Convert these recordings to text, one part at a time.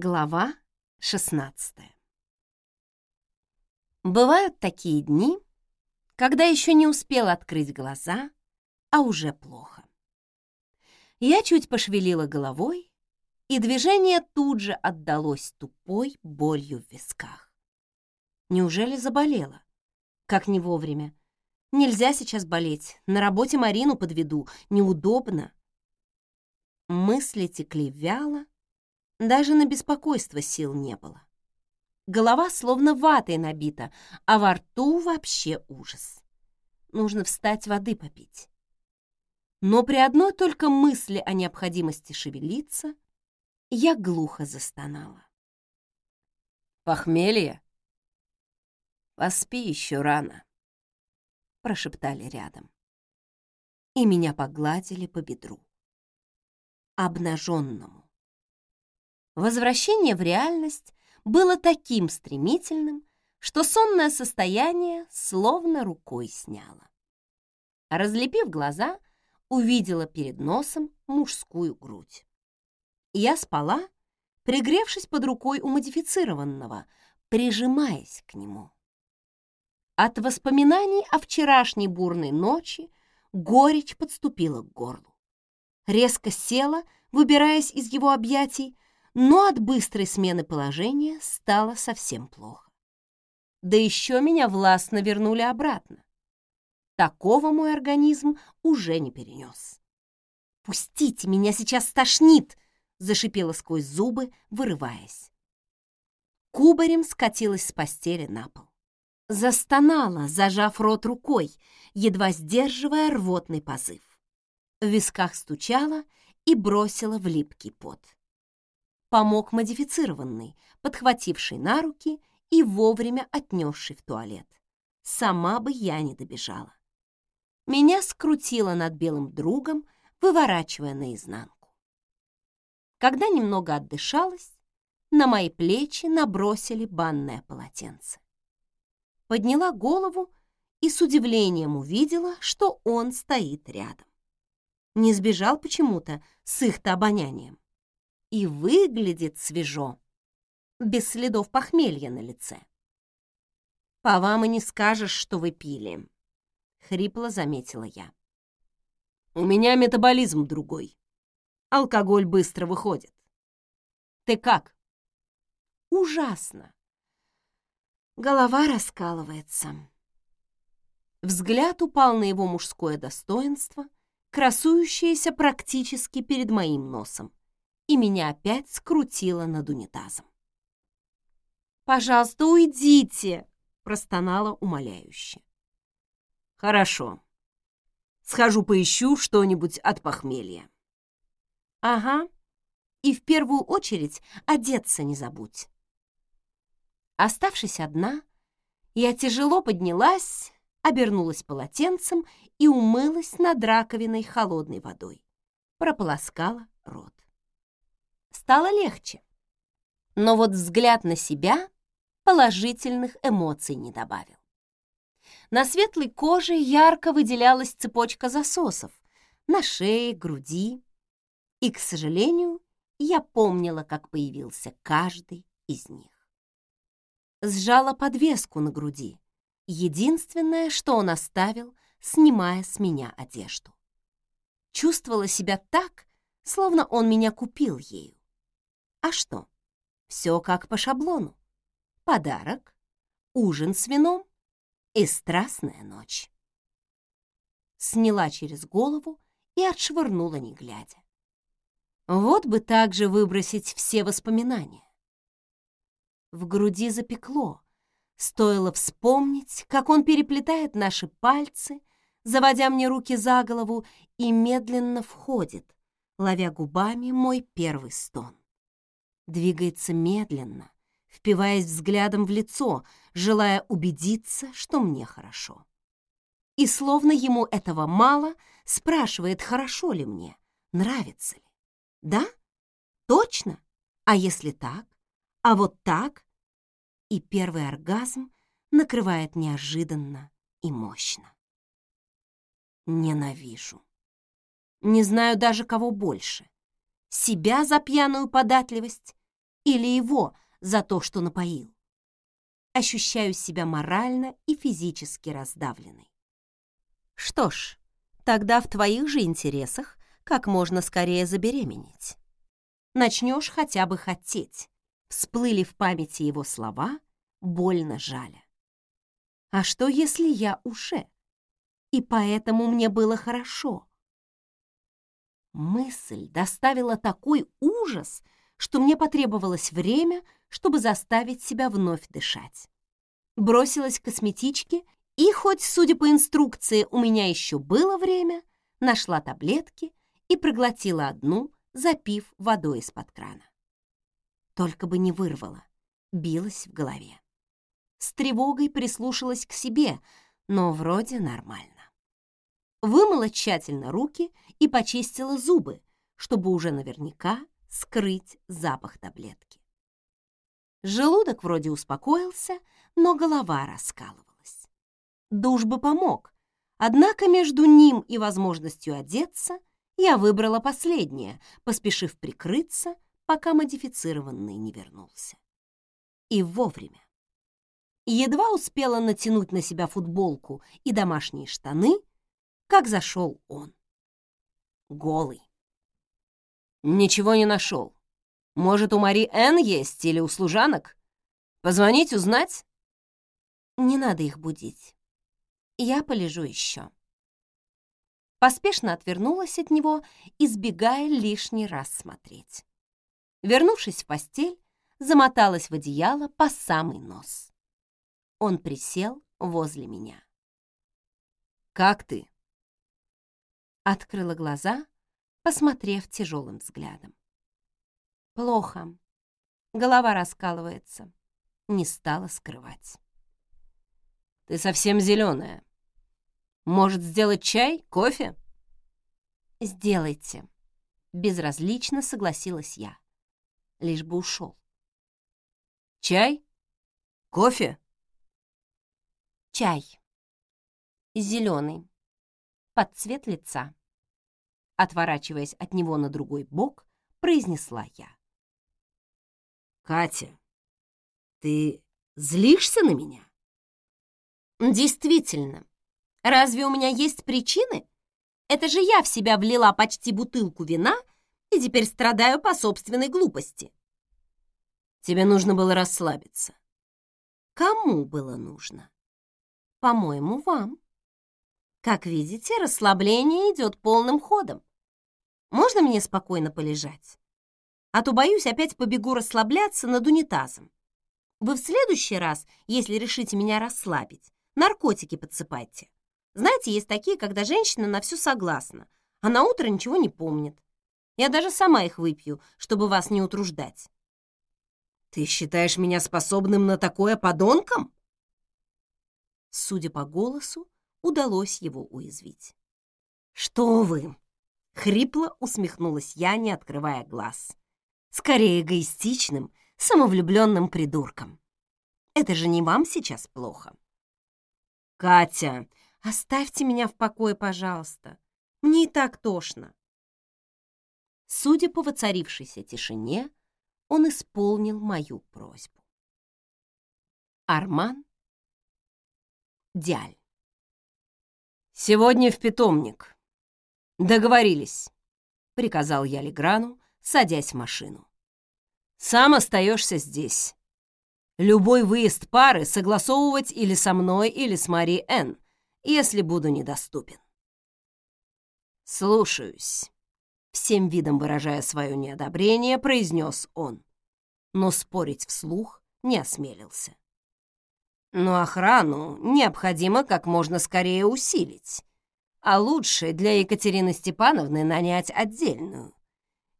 Глава 16 Бывают такие дни, когда еще не успел открыть глаза, а уже плохо. Я чуть пошевелила головой, и движение тут же отдалось тупой болью в висках. Неужели заболела? Как не вовремя. Нельзя сейчас болеть, на работе Марину подведу, неудобно. Мысли текли вяло, даже на беспокойство сил не было. Голова словно ватой набита, а во рту вообще ужас. Нужно встать воды попить. Но при одной только мысли о необходимости шевелиться я глухо застонала. «Похмелье?» «Поспи еще рано», — прошептали рядом. И меня погладили по бедру. Обнаженному. Возвращение в реальность было таким стремительным, что сонное состояние словно рукой сняло. Разлепив глаза, увидела перед носом мужскую грудь. Я спала, пригревшись под рукой у модифицированного, прижимаясь к нему. От воспоминаний о вчерашней бурной ночи горечь подступила к горлу. Резко села, выбираясь из его объятий, но от быстрой смены положения стало совсем плохо. Да еще меня властно вернули обратно. Такого мой организм уже не перенес. «Пустите, меня сейчас стошнит!» — зашипела сквозь зубы, вырываясь. Кубарем скатилась с постели на пол. Застонала, зажав рот рукой, едва сдерживая рвотный позыв. В висках стучала и бросила в липкий пот помог модифицированный, подхвативший на руки и вовремя отнесший в туалет. Сама бы я не добежала. Меня скрутило над белым другом, выворачивая наизнанку. Когда немного отдышалась, на мои плечи набросили банное полотенце. Подняла голову и с удивлением увидела, что он стоит рядом. Не сбежал почему-то с их-то обонянием и выглядит свежо, без следов похмелья на лице. «По вам и не скажешь, что вы пили», — хрипло заметила я. «У меня метаболизм другой. Алкоголь быстро выходит. Ты как?» «Ужасно. Голова раскалывается». Взгляд упал на его мужское достоинство, красующееся практически перед моим носом и меня опять скрутило над унитазом. «Пожалуйста, уйдите!» — простонала умоляюще. «Хорошо. Схожу поищу что-нибудь от похмелья». «Ага. И в первую очередь одеться не забудь». Оставшись одна, я тяжело поднялась, обернулась полотенцем и умылась над раковиной холодной водой. Прополоскала рот стало легче. Но вот взгляд на себя положительных эмоций не добавил. На светлой коже ярко выделялась цепочка засосов на шее, груди. И, к сожалению, я помнила, как появился каждый из них. Сжала подвеску на груди, единственное, что он оставил, снимая с меня одежду. Чувствовала себя так, словно он меня купил ею. А что? Все как по шаблону. Подарок, ужин с вином и страстная ночь. Сняла через голову и отшвырнула, не глядя. Вот бы так же выбросить все воспоминания. В груди запекло. Стоило вспомнить, как он переплетает наши пальцы, заводя мне руки за голову и медленно входит, ловя губами мой первый стон двигается медленно, впиваясь взглядом в лицо, желая убедиться, что мне хорошо. И словно ему этого мало, спрашивает, хорошо ли мне, нравится ли. Да? Точно? А если так? А вот так? И первый оргазм накрывает неожиданно и мощно. Ненавижу. Не знаю даже, кого больше. Себя за пьяную податливость или его за то, что напоил. Ощущаю себя морально и физически раздавленной. Что ж, тогда в твоих же интересах как можно скорее забеременеть. Начнешь хотя бы хотеть. Всплыли в памяти его слова, больно жаля. А что, если я уже? И поэтому мне было хорошо. Мысль доставила такой ужас, что мне потребовалось время, чтобы заставить себя вновь дышать. Бросилась к косметичке и, хоть, судя по инструкции, у меня еще было время, нашла таблетки и проглотила одну, запив водой из-под крана. Только бы не вырвала, билась в голове. С тревогой прислушалась к себе, но вроде нормально. Вымыла тщательно руки и почистила зубы, чтобы уже наверняка скрыть запах таблетки. Желудок вроде успокоился, но голова раскалывалась. Душ бы помог, однако между ним и возможностью одеться я выбрала последнее, поспешив прикрыться, пока модифицированный не вернулся. И вовремя. Едва успела натянуть на себя футболку и домашние штаны, как зашел он. Голый. Ничего не нашел. Может, у Мари Н есть или у служанок? Позвонить, узнать? Не надо их будить. Я полежу еще поспешно отвернулась от него, избегая лишний раз смотреть. Вернувшись в постель, замоталась в одеяло по самый нос. Он присел возле меня. «Как ты?» Открыла глаза, посмотрев тяжелым взглядом. «Плохо. Голова раскалывается». Не стала скрывать. «Ты совсем зеленая. Может, сделать чай, кофе?» «Сделайте», — безразлично согласилась я. Лишь бы ушел. «Чай? Кофе?» «Чай. Зеленый. Под цвет лица». Отворачиваясь от него на другой бок, произнесла я. «Катя, ты злишься на меня?» «Действительно, Разве у меня есть причины? Это же я в себя влила почти бутылку вина и теперь страдаю по собственной глупости. Тебе нужно было расслабиться. Кому было нужно? По-моему, вам. Как видите, расслабление идет полным ходом. Можно мне спокойно полежать? А то, боюсь, опять побегу расслабляться над унитазом. Вы в следующий раз, если решите меня расслабить, наркотики подсыпайте. Знаете, есть такие, когда женщина на все согласна, а на утро ничего не помнит. Я даже сама их выпью, чтобы вас не утруждать. Ты считаешь меня способным на такое подонком? Судя по голосу, удалось его уязвить. Что вы? Хрипло усмехнулась я, не открывая глаз. Скорее эгоистичным, самовлюбленным придурком. Это же не вам сейчас плохо. Катя, Оставьте меня в покое, пожалуйста. Мне и так тошно. Судя по воцарившейся тишине, он исполнил мою просьбу. Арман Дяль. «Сегодня в питомник. Договорились», — приказал я Леграну, садясь в машину. «Сам остаешься здесь. Любой выезд пары согласовывать или со мной, или с Мари Н если буду недоступен. «Слушаюсь», — всем видом выражая свое неодобрение, произнес он, но спорить вслух не осмелился. «Но охрану необходимо как можно скорее усилить, а лучше для Екатерины Степановны нанять отдельную.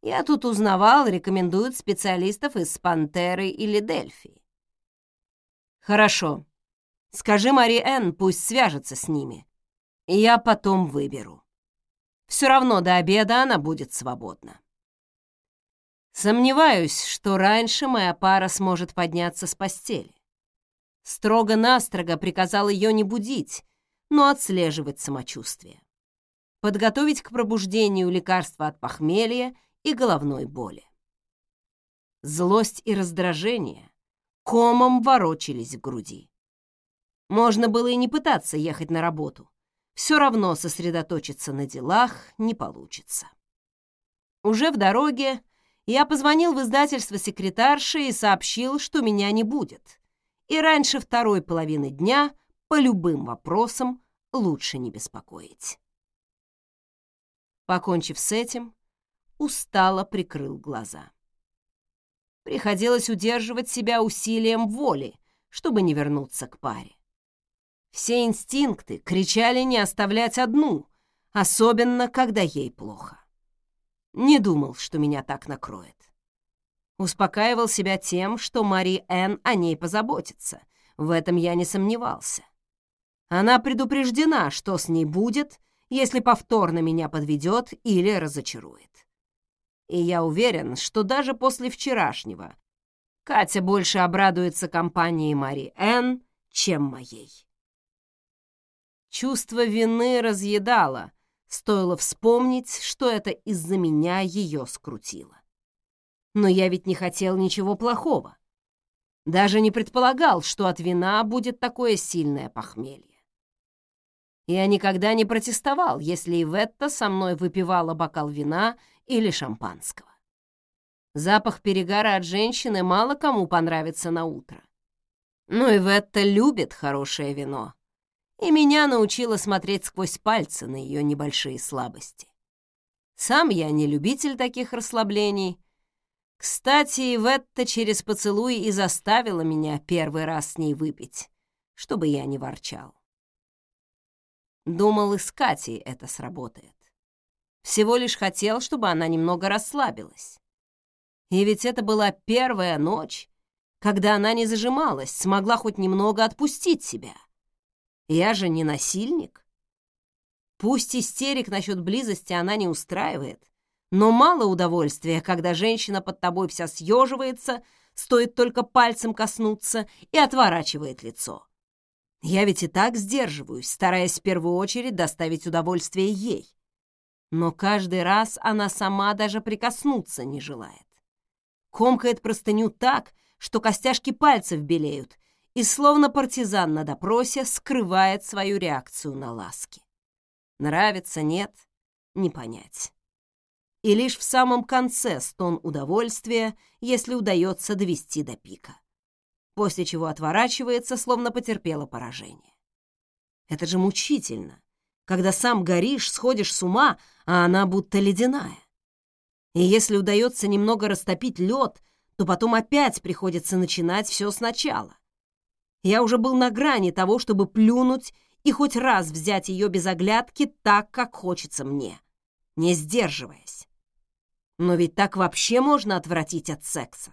Я тут узнавал, рекомендуют специалистов из «Пантеры» или «Дельфи». «Хорошо», Скажи Мари Энн, пусть свяжется с ними. Я потом выберу. Все равно до обеда она будет свободна. Сомневаюсь, что раньше моя пара сможет подняться с постели. Строго-настрого приказал ее не будить, но отслеживать самочувствие. Подготовить к пробуждению лекарства от похмелья и головной боли. Злость и раздражение комом ворочались в груди. Можно было и не пытаться ехать на работу. Все равно сосредоточиться на делах не получится. Уже в дороге я позвонил в издательство секретарши и сообщил, что меня не будет. И раньше второй половины дня по любым вопросам лучше не беспокоить. Покончив с этим, устало прикрыл глаза. Приходилось удерживать себя усилием воли, чтобы не вернуться к паре. Все инстинкты кричали не оставлять одну, особенно когда ей плохо. Не думал, что меня так накроет. Успокаивал себя тем, что Мари Энн о ней позаботится. В этом я не сомневался. Она предупреждена, что с ней будет, если повторно меня подведет или разочарует. И я уверен, что даже после вчерашнего Катя больше обрадуется компании Мари Энн, чем моей. Чувство вины разъедало, стоило вспомнить, что это из-за меня ее скрутило. Но я ведь не хотел ничего плохого. Даже не предполагал, что от вина будет такое сильное похмелье. Я никогда не протестовал, если Иветта со мной выпивала бокал вина или шампанского. Запах перегара от женщины мало кому понравится на утро. Но Иветта любит хорошее вино, и меня научила смотреть сквозь пальцы на ее небольшие слабости. Сам я не любитель таких расслаблений. Кстати, Иветта через поцелуй и заставила меня первый раз с ней выпить, чтобы я не ворчал. Думал, и с Катей это сработает. Всего лишь хотел, чтобы она немного расслабилась. И ведь это была первая ночь, когда она не зажималась, смогла хоть немного отпустить себя. Я же не насильник. Пусть истерик насчет близости она не устраивает, но мало удовольствия, когда женщина под тобой вся съеживается, стоит только пальцем коснуться и отворачивает лицо. Я ведь и так сдерживаюсь, стараясь в первую очередь доставить удовольствие ей. Но каждый раз она сама даже прикоснуться не желает. Комкает простыню так, что костяшки пальцев белеют, и словно партизан на допросе скрывает свою реакцию на ласки. Нравится, нет, не понять. И лишь в самом конце стон удовольствия, если удается довести до пика после чего отворачивается, словно потерпела поражение. Это же мучительно, когда сам горишь, сходишь с ума, а она будто ледяная. И если удается немного растопить лед, то потом опять приходится начинать все сначала. Я уже был на грани того, чтобы плюнуть и хоть раз взять ее без оглядки так, как хочется мне, не сдерживаясь. Но ведь так вообще можно отвратить от секса.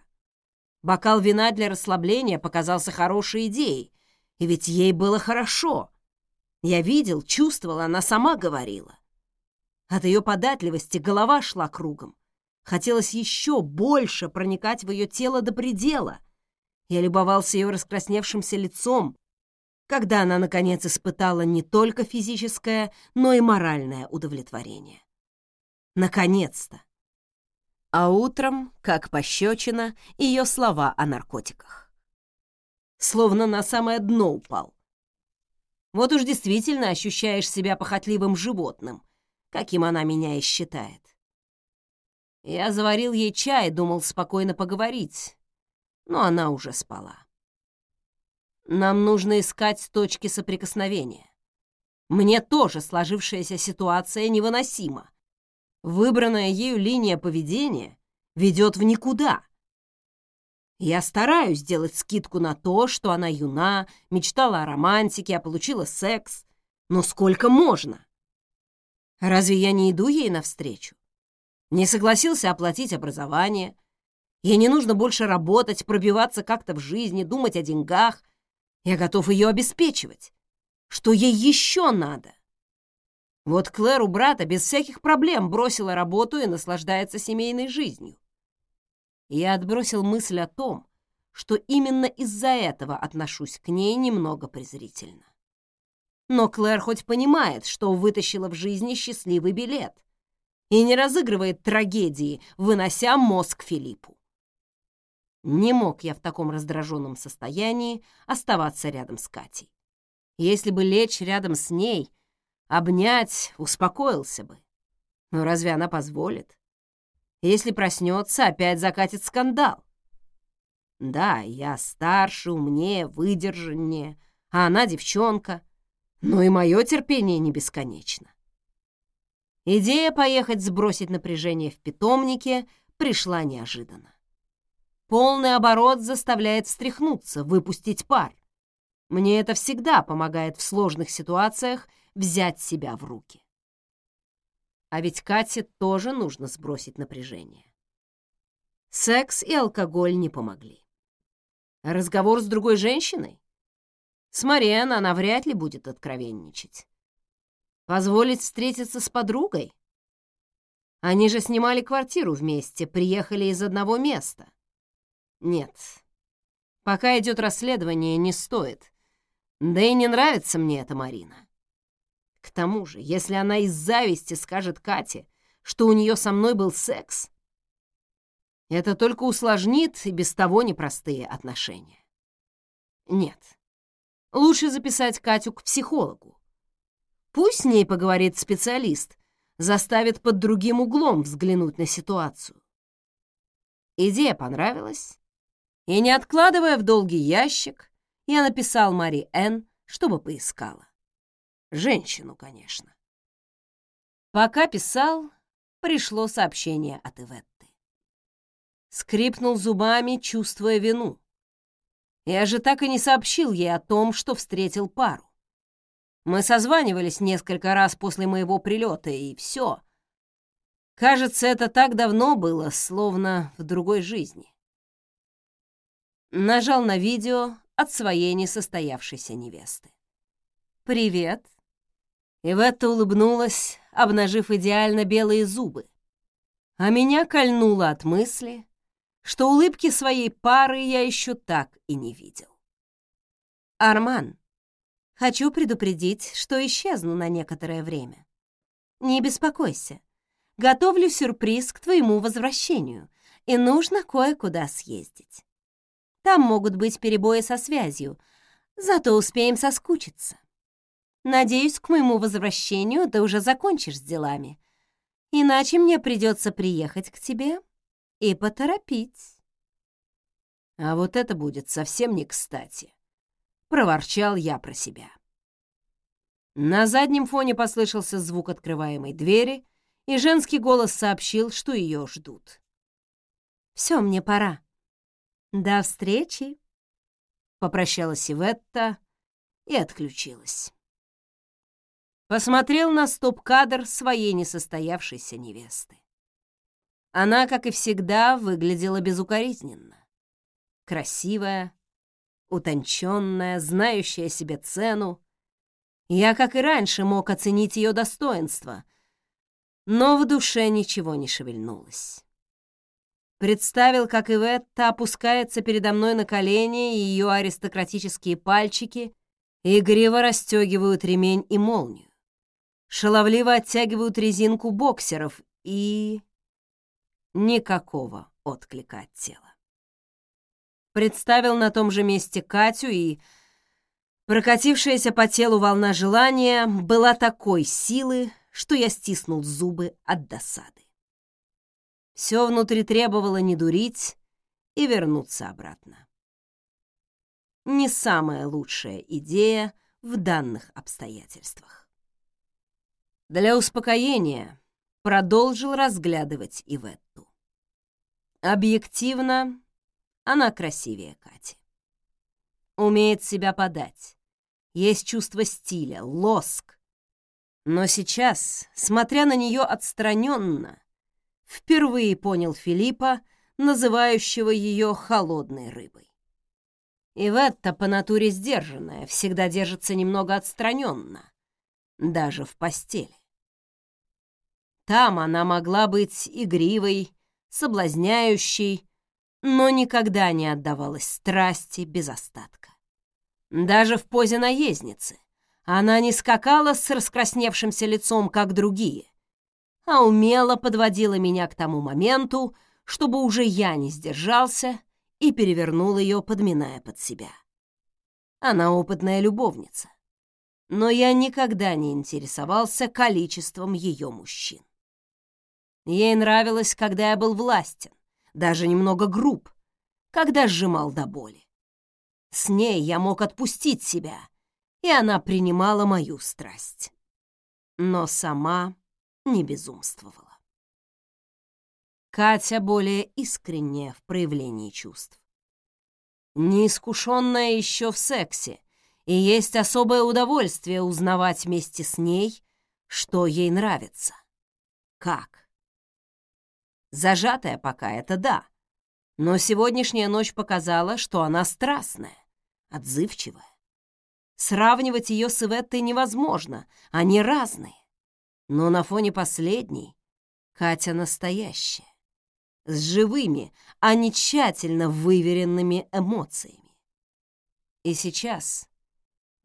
Бокал вина для расслабления показался хорошей идеей, и ведь ей было хорошо. Я видел, чувствовал, она сама говорила. От ее податливости голова шла кругом. Хотелось еще больше проникать в ее тело до предела. Я любовался ее раскрасневшимся лицом, когда она, наконец, испытала не только физическое, но и моральное удовлетворение. Наконец-то! А утром, как пощечина, ее слова о наркотиках. Словно на самое дно упал. Вот уж действительно ощущаешь себя похотливым животным, каким она меня и считает. Я заварил ей чай, думал спокойно поговорить, но она уже спала. Нам нужно искать точки соприкосновения. Мне тоже сложившаяся ситуация невыносима. Выбранная ею линия поведения ведет в никуда. Я стараюсь сделать скидку на то, что она юна, мечтала о романтике, а получила секс. Но сколько можно? Разве я не иду ей навстречу? Не согласился оплатить образование. Ей не нужно больше работать, пробиваться как-то в жизни, думать о деньгах. Я готов ее обеспечивать. Что ей еще надо? Вот Клэр у брата без всяких проблем бросила работу и наслаждается семейной жизнью. Я отбросил мысль о том, что именно из-за этого отношусь к ней немного презрительно. Но Клэр хоть понимает, что вытащила в жизни счастливый билет и не разыгрывает трагедии, вынося мозг Филиппу. Не мог я в таком раздраженном состоянии оставаться рядом с Катей. Если бы лечь рядом с ней, обнять, успокоился бы. Но разве она позволит? Если проснется, опять закатит скандал. Да, я старше, умнее, выдержаннее, а она девчонка. Но и мое терпение не бесконечно. Идея поехать сбросить напряжение в питомнике пришла неожиданно. Полный оборот заставляет встряхнуться, выпустить пар. Мне это всегда помогает в сложных ситуациях взять себя в руки. А ведь Кате тоже нужно сбросить напряжение. Секс и алкоголь не помогли. Разговор с другой женщиной? С Мариэн она вряд ли будет откровенничать. Позволить встретиться с подругой? Они же снимали квартиру вместе, приехали из одного места. Нет. Пока идет расследование, не стоит. Да и не нравится мне эта Марина. К тому же, если она из зависти скажет Кате, что у нее со мной был секс, это только усложнит и без того непростые отношения. Нет. Лучше записать Катю к психологу. Пусть с ней поговорит специалист, заставит под другим углом взглянуть на ситуацию. Идея понравилась, и, не откладывая в долгий ящик, я написал Мари Н, чтобы поискала. Женщину, конечно. Пока писал, пришло сообщение от Иветты. Скрипнул зубами, чувствуя вину. Я же так и не сообщил ей о том, что встретил пару. Мы созванивались несколько раз после моего прилета, и все. Кажется, это так давно было, словно в другой жизни нажал на видео от своей несостоявшейся невесты. «Привет!» Иветта улыбнулась, обнажив идеально белые зубы. А меня кольнуло от мысли, что улыбки своей пары я еще так и не видел. «Арман, хочу предупредить, что исчезну на некоторое время. Не беспокойся, готовлю сюрприз к твоему возвращению, и нужно кое-куда съездить. Там могут быть перебои со связью, зато успеем соскучиться. Надеюсь, к моему возвращению ты уже закончишь с делами. Иначе мне придется приехать к тебе и поторопить. А вот это будет совсем не кстати, проворчал я про себя. На заднем фоне послышался звук открываемой двери, и женский голос сообщил, что ее ждут. Все, мне пора. «До встречи!» — попрощалась Иветта и отключилась. Посмотрел на стоп-кадр своей несостоявшейся невесты. Она, как и всегда, выглядела безукоризненно. Красивая, утонченная, знающая себе цену. Я, как и раньше, мог оценить ее достоинство, но в душе ничего не шевельнулось. Представил, как Иветта опускается передо мной на колени, и ее аристократические пальчики игриво расстегивают ремень и молнию. Шаловливо оттягивают резинку боксеров и... Никакого отклика от тела. Представил на том же месте Катю, и прокатившаяся по телу волна желания была такой силы, что я стиснул зубы от досады. Все внутри требовало не дурить и вернуться обратно. Не самая лучшая идея в данных обстоятельствах. Для успокоения продолжил разглядывать Иветту. Объективно, она красивее Кати. Умеет себя подать. Есть чувство стиля, лоск. Но сейчас, смотря на нее отстраненно, впервые понял Филиппа, называющего ее холодной рыбой. Иветта по натуре сдержанная, всегда держится немного отстраненно, даже в постели. Там она могла быть игривой, соблазняющей, но никогда не отдавалась страсти без остатка. Даже в позе наездницы она не скакала с раскрасневшимся лицом, как другие, а умело подводила меня к тому моменту, чтобы уже я не сдержался и перевернул ее, подминая под себя. Она опытная любовница. Но я никогда не интересовался количеством ее мужчин. Ей нравилось, когда я был властен, даже немного груб, когда сжимал до боли. С ней я мог отпустить себя, и она принимала мою страсть. Но сама не безумствовала. Катя более искренняя в проявлении чувств. Неискушенная еще в сексе, и есть особое удовольствие узнавать вместе с ней, что ей нравится. Как? Зажатая пока это да, но сегодняшняя ночь показала, что она страстная, отзывчивая. Сравнивать ее с Иветтой невозможно, они разные. Но на фоне последней Катя настоящая, с живыми, а не тщательно выверенными эмоциями. И сейчас,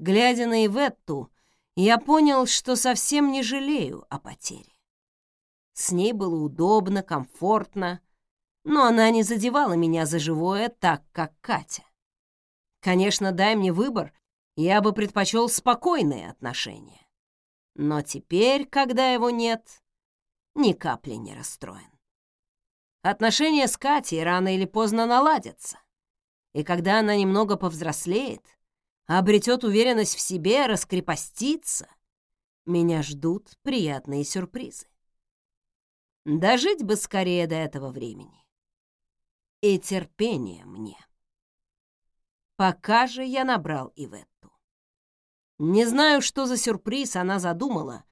глядя на Иветту, я понял, что совсем не жалею о потере. С ней было удобно, комфортно, но она не задевала меня за живое так, как Катя. Конечно, дай мне выбор, я бы предпочел спокойные отношения. Но теперь, когда его нет, ни капли не расстроен. Отношения с Катей рано или поздно наладятся. И когда она немного повзрослеет, обретет уверенность в себе, раскрепостится, меня ждут приятные сюрпризы. Дожить бы скорее до этого времени. И терпение мне. Пока же я набрал и в эту. Не знаю, что за сюрприз она задумала,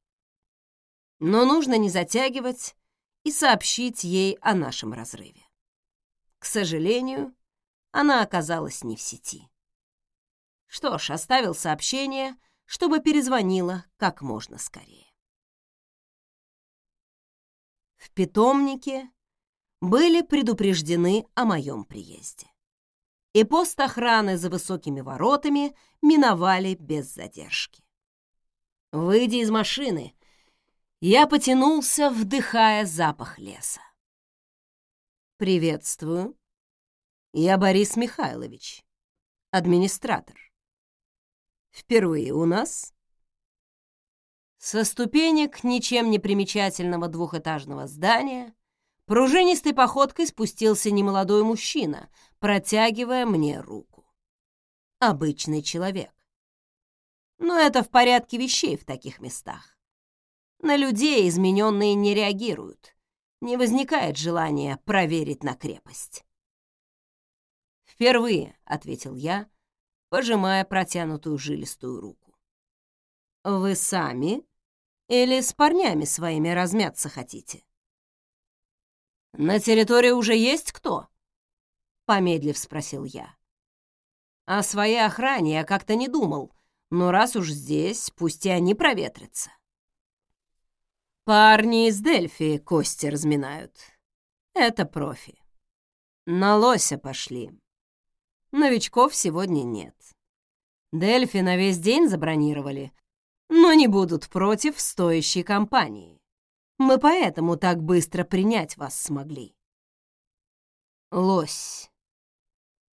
но нужно не затягивать и сообщить ей о нашем разрыве. К сожалению, она оказалась не в сети. Что ж, оставил сообщение, чтобы перезвонила как можно скорее. В питомнике были предупреждены о моем приезде. И пост охраны за высокими воротами миновали без задержки. Выйдя из машины, я потянулся, вдыхая запах леса. «Приветствую. Я Борис Михайлович, администратор. Впервые у нас?» Со ступенек ничем не примечательного двухэтажного здания пружинистой походкой спустился немолодой мужчина, протягивая мне руку. Обычный человек. Но это в порядке вещей в таких местах. На людей измененные не реагируют. Не возникает желания проверить на крепость. «Впервые», — ответил я, пожимая протянутую жилистую руку. «Вы сами или с парнями своими размяться хотите?» «На территории уже есть кто?» Помедлив спросил я. О своей охране я как-то не думал, но раз уж здесь, пусть и они проветрятся. Парни из Дельфи кости разминают. Это профи. На лося пошли. Новичков сегодня нет. Дельфи на весь день забронировали, но не будут против стоящей компании. Мы поэтому так быстро принять вас смогли. Лось.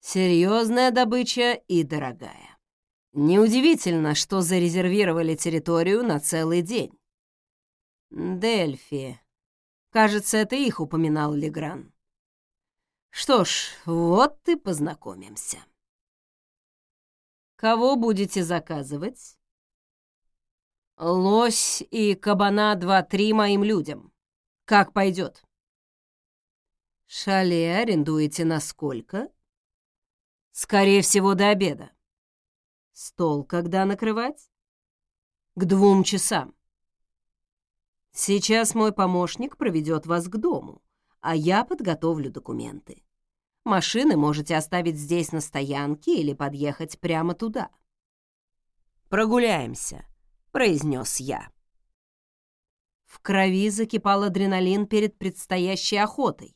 Серьезная добыча и дорогая. Неудивительно, что зарезервировали территорию на целый день. Дельфи. Кажется, это их упоминал Легран. Что ж, вот и познакомимся. Кого будете заказывать? Лось и кабана два-три моим людям. Как пойдет? Шале арендуете на сколько? Скорее всего, до обеда. Стол когда накрывать? К двум часам. Сейчас мой помощник проведет вас к дому, а я подготовлю документы. Машины можете оставить здесь на стоянке или подъехать прямо туда. Прогуляемся произнес я. В крови закипал адреналин перед предстоящей охотой,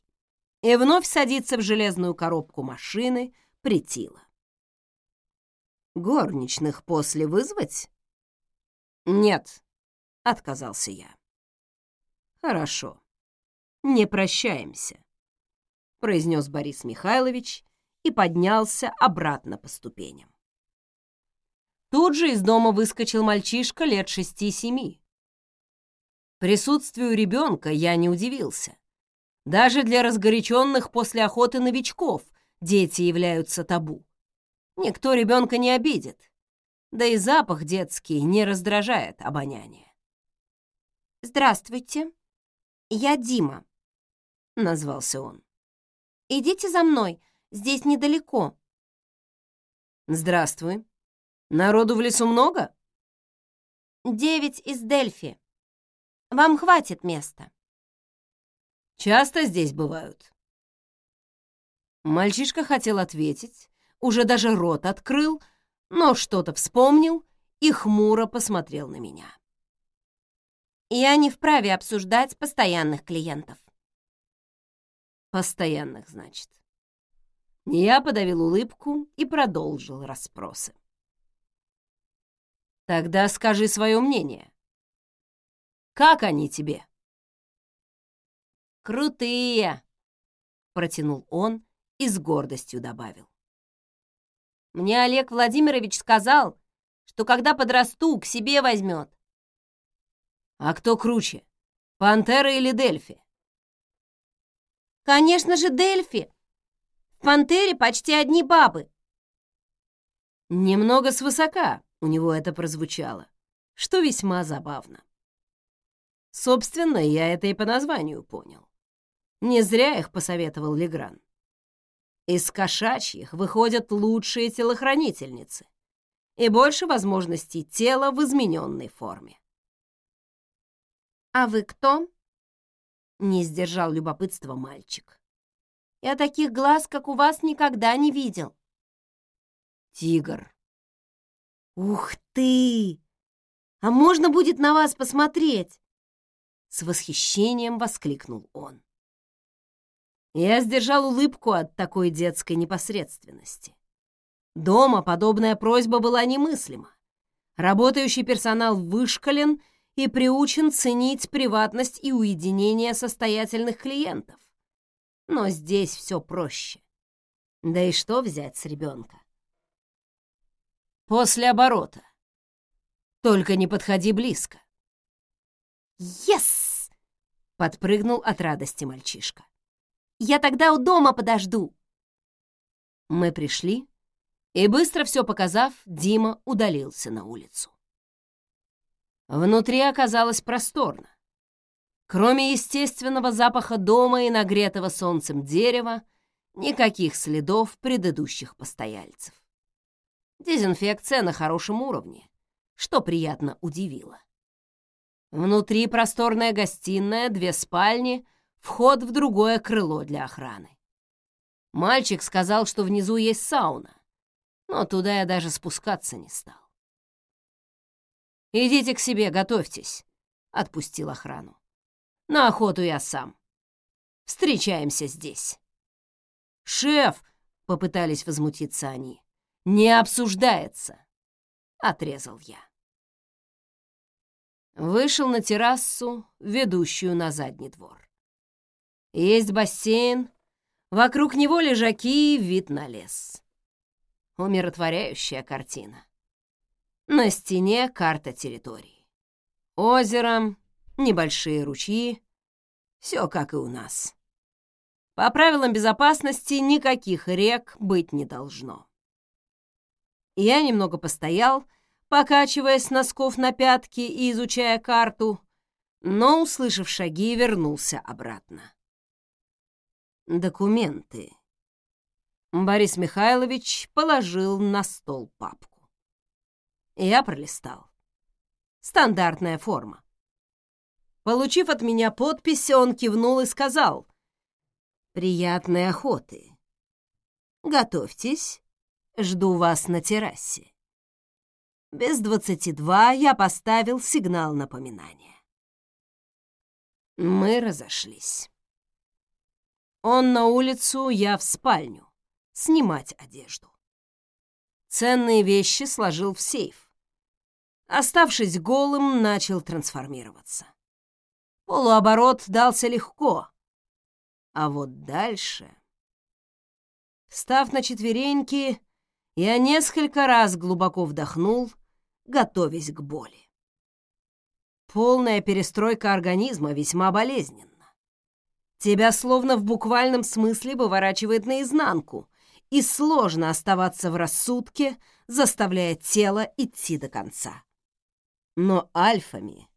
и вновь садиться в железную коробку машины притило. «Горничных после вызвать?» «Нет», — отказался я. «Хорошо, не прощаемся», — произнес Борис Михайлович и поднялся обратно по ступеням. Тут же из дома выскочил мальчишка лет шести-семи. Присутствию ребенка я не удивился. Даже для разгоряченных после охоты новичков дети являются табу. Никто ребенка не обидит, да и запах детский не раздражает обоняние. «Здравствуйте, я Дима», — назвался он. «Идите за мной, здесь недалеко». «Здравствуй. Народу в лесу много?» «Девять из Дельфи. Вам хватит места». «Часто здесь бывают?» Мальчишка хотел ответить, уже даже рот открыл, но что-то вспомнил и хмуро посмотрел на меня. Я не вправе обсуждать постоянных клиентов. Постоянных, значит. Я подавил улыбку и продолжил расспросы. Тогда скажи свое мнение. Как они тебе? Крутые, протянул он и с гордостью добавил. Мне Олег Владимирович сказал, что когда подрасту, к себе возьмет. А кто круче, Пантера или Дельфи? Конечно же, Дельфи. В Пантере почти одни бабы. Немного свысока у него это прозвучало, что весьма забавно. Собственно, я это и по названию понял. Не зря их посоветовал Легран. Из кошачьих выходят лучшие телохранительницы и больше возможностей тела в измененной форме. «А вы кто?» — не сдержал любопытства мальчик. «Я таких глаз, как у вас, никогда не видел». «Тигр». «Ух ты! А можно будет на вас посмотреть?» С восхищением воскликнул он. Я сдержал улыбку от такой детской непосредственности. Дома подобная просьба была немыслима. Работающий персонал вышкален и приучен ценить приватность и уединение состоятельных клиентов. Но здесь все проще. Да и что взять с ребенка? После оборота. Только не подходи близко. «Yes!» — подпрыгнул от радости мальчишка. Я тогда у дома подожду». Мы пришли, и, быстро все показав, Дима удалился на улицу. Внутри оказалось просторно. Кроме естественного запаха дома и нагретого солнцем дерева, никаких следов предыдущих постояльцев. Дезинфекция на хорошем уровне, что приятно удивило. Внутри просторная гостиная, две спальни — вход в другое крыло для охраны. Мальчик сказал, что внизу есть сауна, но туда я даже спускаться не стал. «Идите к себе, готовьтесь», — отпустил охрану. «На охоту я сам. Встречаемся здесь». «Шеф!» — попытались возмутиться они. «Не обсуждается!» — отрезал я. Вышел на террасу, ведущую на задний двор. Есть бассейн, вокруг него лежаки и вид на лес. Умиротворяющая картина. На стене карта территории. Озеро, небольшие ручьи. Все как и у нас. По правилам безопасности никаких рек быть не должно. Я немного постоял, покачиваясь с носков на пятки и изучая карту, но, услышав шаги, вернулся обратно документы. Борис Михайлович положил на стол папку. Я пролистал. Стандартная форма. Получив от меня подпись, он кивнул и сказал «Приятной охоты. Готовьтесь, жду вас на террасе». Без двадцати два я поставил сигнал напоминания. Мы разошлись. Он на улицу, я в спальню. Снимать одежду. Ценные вещи сложил в сейф. Оставшись голым, начал трансформироваться. Полуоборот дался легко. А вот дальше... Встав на четвереньки, я несколько раз глубоко вдохнул, готовясь к боли. Полная перестройка организма весьма болезненна. Тебя словно в буквальном смысле выворачивает наизнанку, и сложно оставаться в рассудке, заставляя тело идти до конца. Но альфами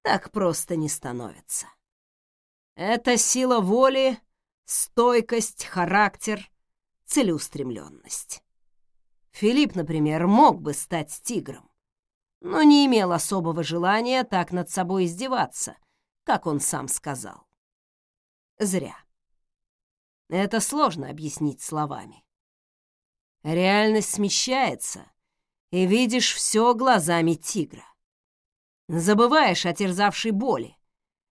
так просто не становятся. Это сила воли, стойкость, характер, целеустремленность. Филипп, например, мог бы стать тигром, но не имел особого желания так над собой издеваться, как он сам сказал. Зря. Это сложно объяснить словами. Реальность смещается, и видишь все глазами тигра. Забываешь о терзавшей боли.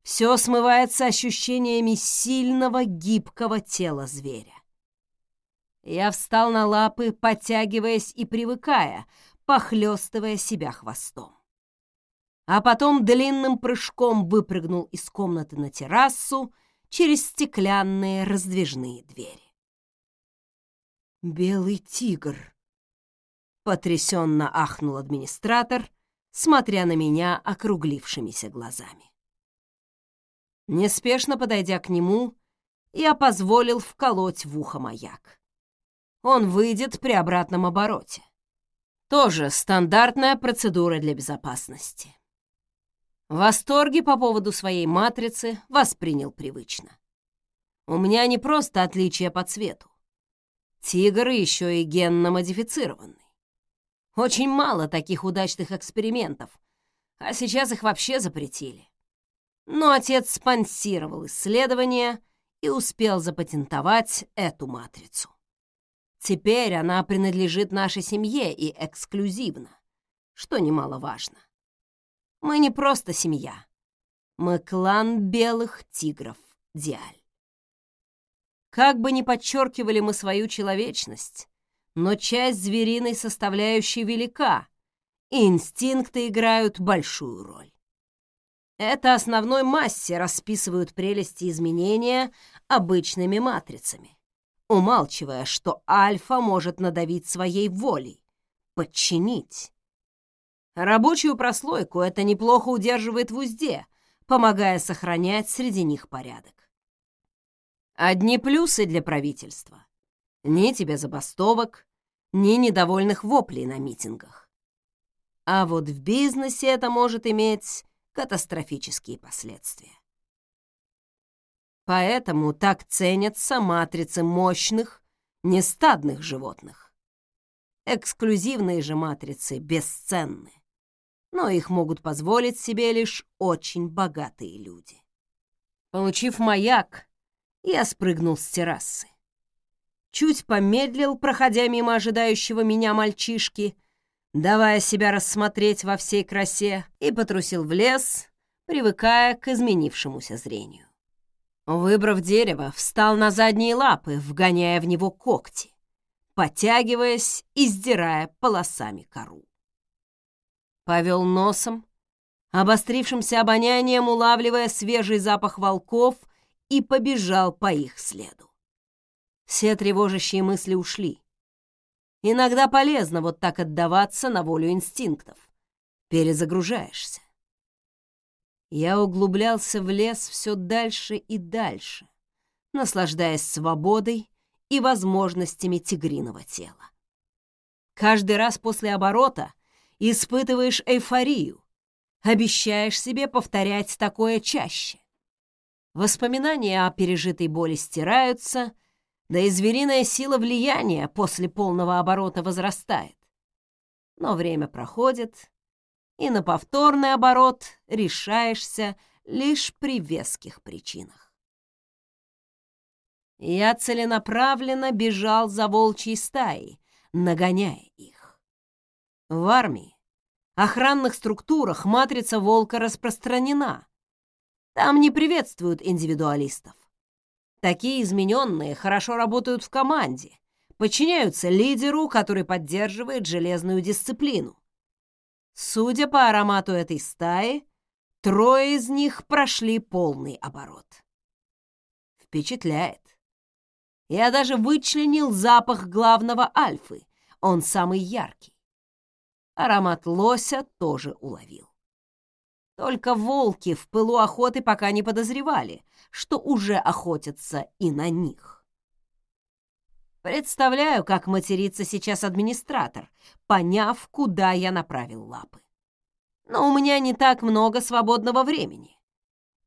Все смывается ощущениями сильного, гибкого тела зверя. Я встал на лапы, подтягиваясь и привыкая, похлестывая себя хвостом. А потом длинным прыжком выпрыгнул из комнаты на террасу через стеклянные раздвижные двери. «Белый тигр!» — потрясенно ахнул администратор, смотря на меня округлившимися глазами. Неспешно подойдя к нему, я позволил вколоть в ухо маяк. Он выйдет при обратном обороте. Тоже стандартная процедура для безопасности. В восторге по поводу своей матрицы воспринял привычно. У меня не просто отличие по цвету. Тигр еще и генно модифицированный. Очень мало таких удачных экспериментов, а сейчас их вообще запретили. Но отец спонсировал исследования и успел запатентовать эту матрицу. Теперь она принадлежит нашей семье и эксклюзивно, что немаловажно. Мы не просто семья. Мы клан белых тигров Диаль. Как бы ни подчеркивали мы свою человечность, но часть звериной составляющей велика, и инстинкты играют большую роль. Это основной массе расписывают прелести изменения обычными матрицами умалчивая, что Альфа может надавить своей волей, подчинить. Рабочую прослойку это неплохо удерживает в узде, помогая сохранять среди них порядок. Одни плюсы для правительства. Ни тебе забастовок, ни недовольных воплей на митингах. А вот в бизнесе это может иметь катастрофические последствия. Поэтому так ценятся матрицы мощных, нестадных животных. Эксклюзивные же матрицы бесценны, но их могут позволить себе лишь очень богатые люди. Получив маяк, я спрыгнул с террасы. Чуть помедлил, проходя мимо ожидающего меня мальчишки, давая себя рассмотреть во всей красе, и потрусил в лес, привыкая к изменившемуся зрению. Выбрав дерево, встал на задние лапы, вгоняя в него когти, потягиваясь и сдирая полосами кору. Повел носом, обострившимся обонянием улавливая свежий запах волков и побежал по их следу. Все тревожащие мысли ушли. Иногда полезно вот так отдаваться на волю инстинктов. Перезагружаешься. Я углублялся в лес все дальше и дальше, наслаждаясь свободой и возможностями тигриного тела. Каждый раз после оборота испытываешь эйфорию, обещаешь себе повторять такое чаще. Воспоминания о пережитой боли стираются, да и звериная сила влияния после полного оборота возрастает. Но время проходит, и на повторный оборот решаешься лишь при веских причинах. Я целенаправленно бежал за волчьей стаей, нагоняя их. В армии, охранных структурах матрица волка распространена. Там не приветствуют индивидуалистов. Такие измененные хорошо работают в команде, подчиняются лидеру, который поддерживает железную дисциплину. Судя по аромату этой стаи, трое из них прошли полный оборот. Впечатляет. Я даже вычленил запах главного альфы, он самый яркий. Аромат лося тоже уловил. Только волки в пылу охоты пока не подозревали, что уже охотятся и на них. Представляю, как матерится сейчас администратор, поняв, куда я направил лапы. Но у меня не так много свободного времени,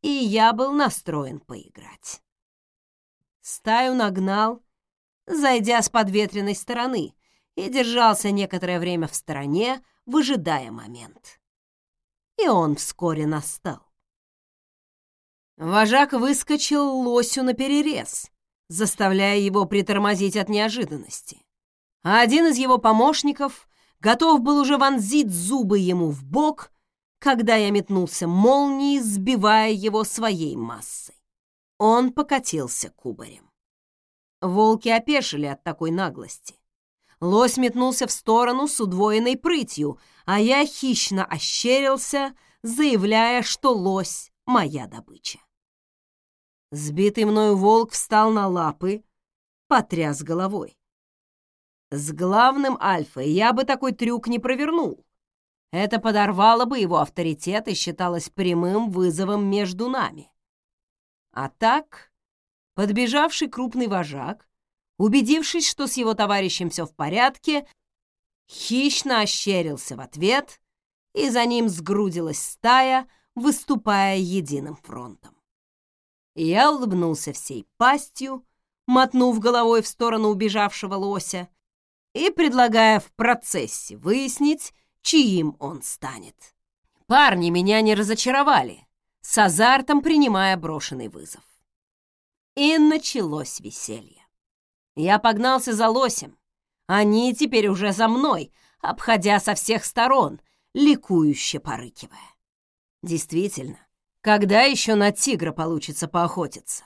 и я был настроен поиграть. Стаю нагнал, зайдя с подветренной стороны, и держался некоторое время в стороне, выжидая момент. И он вскоре настал. Вожак выскочил лосю на перерез, заставляя его притормозить от неожиданности. А один из его помощников готов был уже вонзить зубы ему в бок, когда я метнулся молнией, сбивая его своей массой. Он покатился кубарем. Волки опешили от такой наглости. Лось метнулся в сторону с удвоенной прытью, а я хищно ощерился, заявляя, что лось — моя добыча. Сбитый мною волк встал на лапы, потряс головой. С главным альфой я бы такой трюк не провернул. Это подорвало бы его авторитет и считалось прямым вызовом между нами. А так, подбежавший крупный вожак Убедившись, что с его товарищем все в порядке, хищно ощерился в ответ, и за ним сгрудилась стая, выступая единым фронтом. Я улыбнулся всей пастью, мотнув головой в сторону убежавшего лося и предлагая в процессе выяснить, чьим он станет. Парни меня не разочаровали, с азартом принимая брошенный вызов. И началось веселье. Я погнался за лосем. Они теперь уже за мной, обходя со всех сторон, ликующе порыкивая. Действительно, когда еще на тигра получится поохотиться?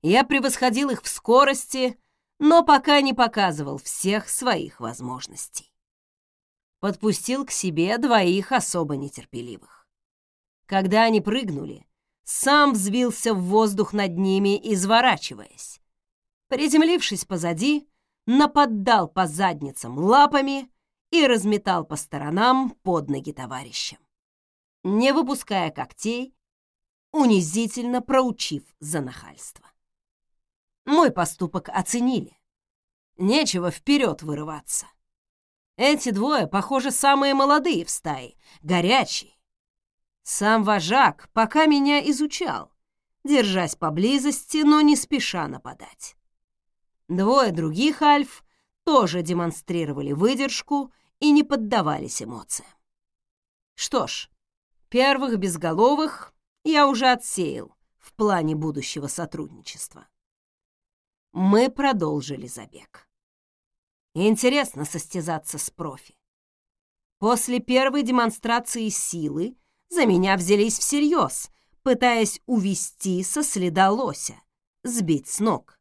Я превосходил их в скорости, но пока не показывал всех своих возможностей. Подпустил к себе двоих особо нетерпеливых. Когда они прыгнули, сам взвился в воздух над ними, изворачиваясь, приземлившись позади, наподдал по задницам лапами и разметал по сторонам под ноги товарищам. Не выпуская когтей, унизительно проучив за нахальство. Мой поступок оценили. Нечего вперед вырываться. Эти двое, похоже, самые молодые в стае, горячие. Сам вожак пока меня изучал, держась поблизости, но не спеша нападать. Двое других альф тоже демонстрировали выдержку и не поддавались эмоциям. Что ж, первых безголовых я уже отсеял в плане будущего сотрудничества. Мы продолжили забег. Интересно состязаться с профи. После первой демонстрации силы за меня взялись всерьез, пытаясь увести со следа лося, сбить с ног.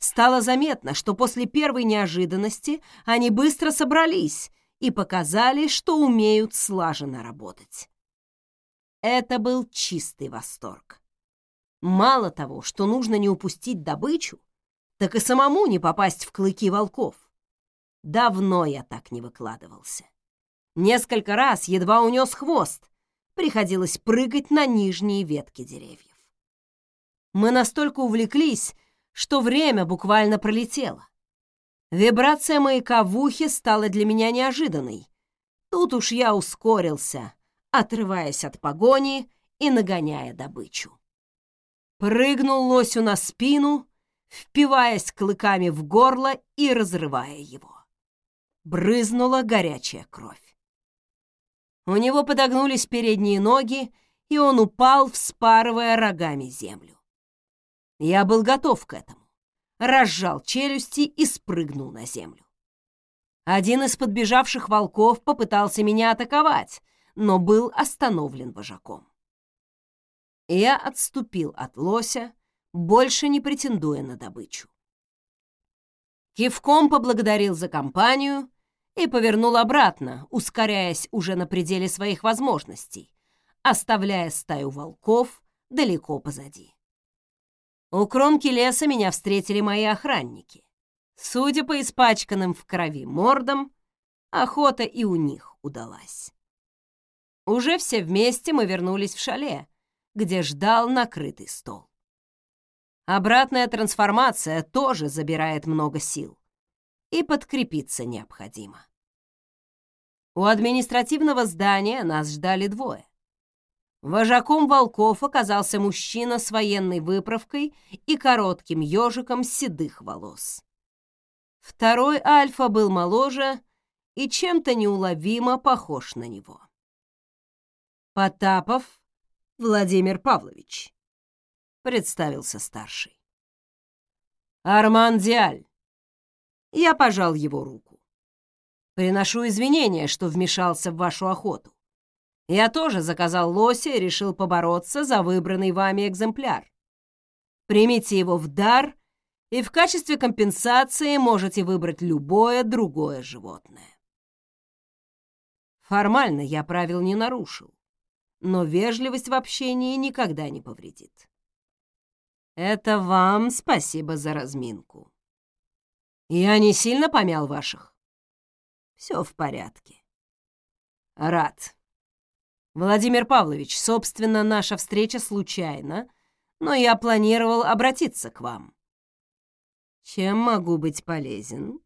Стало заметно, что после первой неожиданности они быстро собрались и показали, что умеют слаженно работать. Это был чистый восторг. Мало того, что нужно не упустить добычу, так и самому не попасть в клыки волков. Давно я так не выкладывался. Несколько раз едва унес хвост, приходилось прыгать на нижние ветки деревьев. Мы настолько увлеклись, что время буквально пролетело. Вибрация маяка в ухе стала для меня неожиданной. Тут уж я ускорился, отрываясь от погони и нагоняя добычу. Прыгнул лосю на спину, впиваясь клыками в горло и разрывая его. Брызнула горячая кровь. У него подогнулись передние ноги, и он упал, вспарывая рогами землю. Я был готов к этому. Разжал челюсти и спрыгнул на землю. Один из подбежавших волков попытался меня атаковать, но был остановлен вожаком. Я отступил от лося, больше не претендуя на добычу. Кивком поблагодарил за компанию и повернул обратно, ускоряясь уже на пределе своих возможностей, оставляя стаю волков далеко позади. У кромки леса меня встретили мои охранники. Судя по испачканным в крови мордам, охота и у них удалась. Уже все вместе мы вернулись в шале, где ждал накрытый стол. Обратная трансформация тоже забирает много сил, и подкрепиться необходимо. У административного здания нас ждали двое. Вожаком волков оказался мужчина с военной выправкой и коротким ежиком седых волос. Второй Альфа был моложе и чем-то неуловимо похож на него. «Потапов Владимир Павлович», — представился старший. «Арман Диаль». Я пожал его руку. «Приношу извинения, что вмешался в вашу охоту. Я тоже заказал лося и решил побороться за выбранный вами экземпляр. Примите его в дар — и в качестве компенсации можете выбрать любое другое животное. Формально я правил не нарушил, но вежливость в общении никогда не повредит. Это вам спасибо за разминку. Я не сильно помял ваших? Все в порядке. Рад. Владимир Павлович, собственно, наша встреча случайна, но я планировал обратиться к вам. Чем могу быть полезен?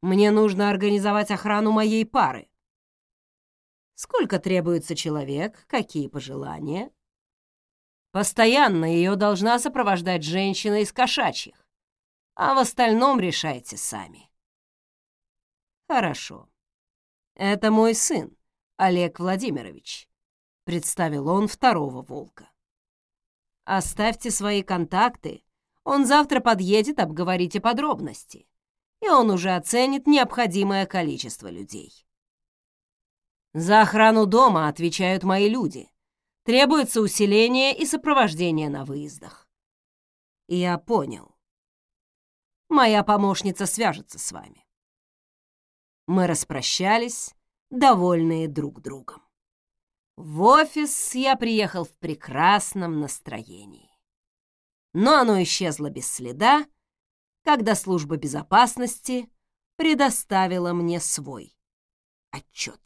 Мне нужно организовать охрану моей пары. Сколько требуется человек, какие пожелания? Постоянно ее должна сопровождать женщина из кошачьих, а в остальном решайте сами. Хорошо. Это мой сын, Олег Владимирович, представил он второго волка. Оставьте свои контакты он завтра подъедет, обговорите подробности, и он уже оценит необходимое количество людей. За охрану дома отвечают мои люди. Требуется усиление и сопровождение на выездах. Я понял. Моя помощница свяжется с вами. Мы распрощались, довольные друг другом. В офис я приехал в прекрасном настроении но оно исчезло без следа, когда служба безопасности предоставила мне свой отчет.